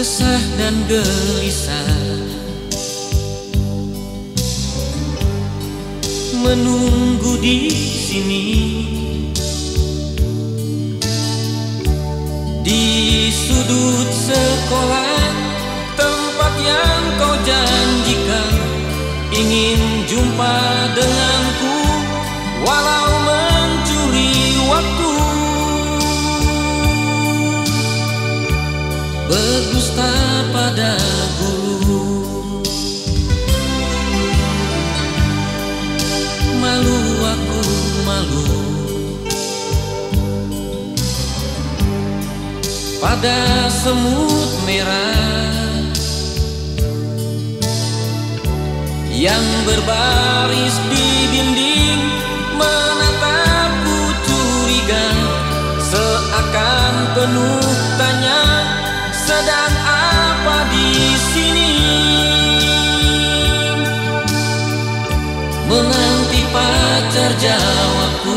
resah dan gelisah. Menunggu di sini. Di sudut sekolah tempat yang kau janjikan ingin jumpa denganku berdusta pada guru malu aku malu. Pada semut merah yang berbaris di dinding sedang apa di sini? Menanti pacar jawabku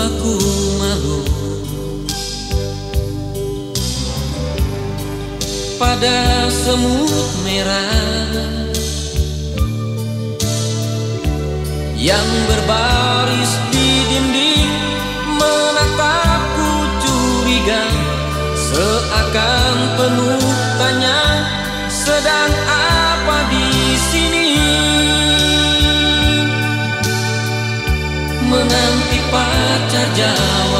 aku malu. Pada semut merah yang berbaris di dinding menatapku curiga seakan penuh menanti pacar jawabku